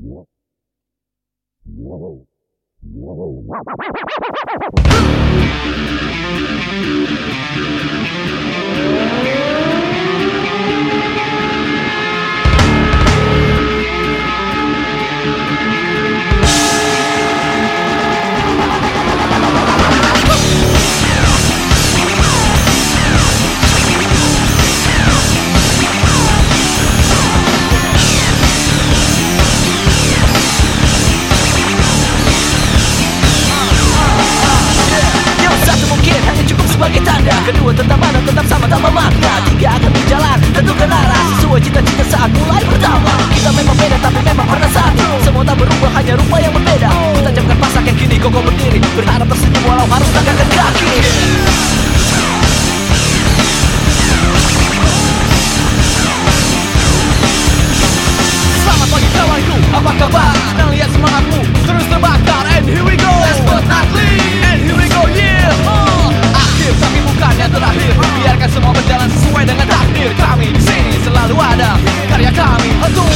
Whoa. Whoa. Whoa. Kedua tetap ada tetap sama tanpa makna Tiga akan berjalan tentukan arah Sesuai cita-cita saat mulai pertama. Kita memang beda tapi memang pernah satu. Semua tak berubah hanya rupa yang berbeda. Tajamkan pasak yang kini kokoh berdiri. Berharap tersenyum semua berjalan sesuai dengan takdir Kami. Di sini selalu ada Karya kami. Untuk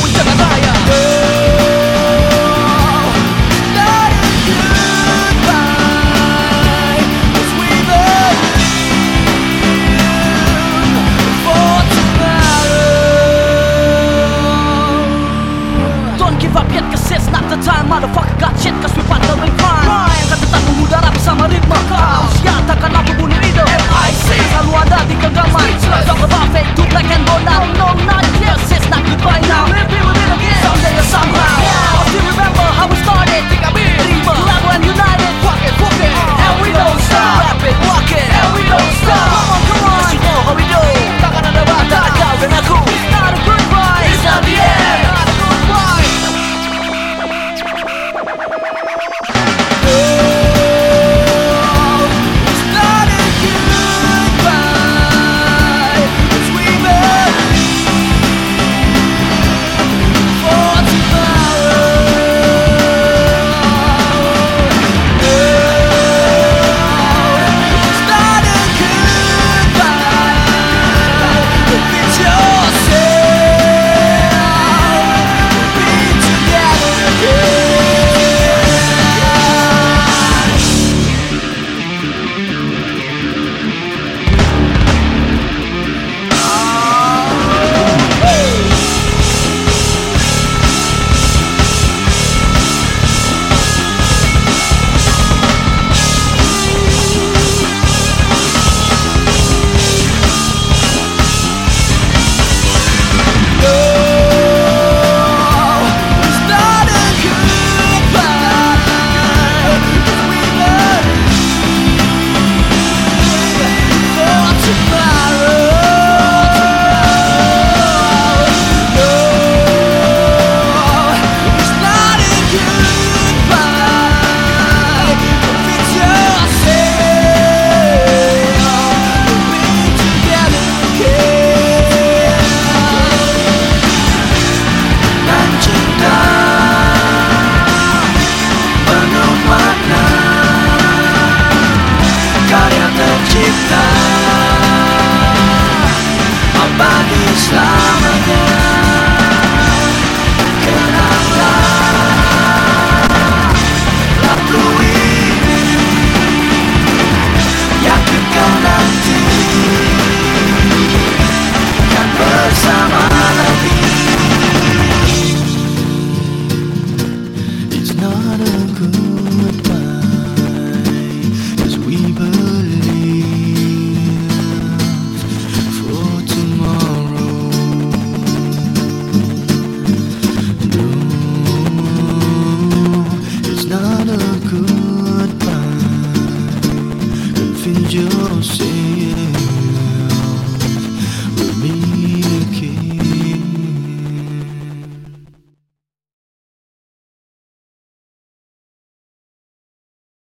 side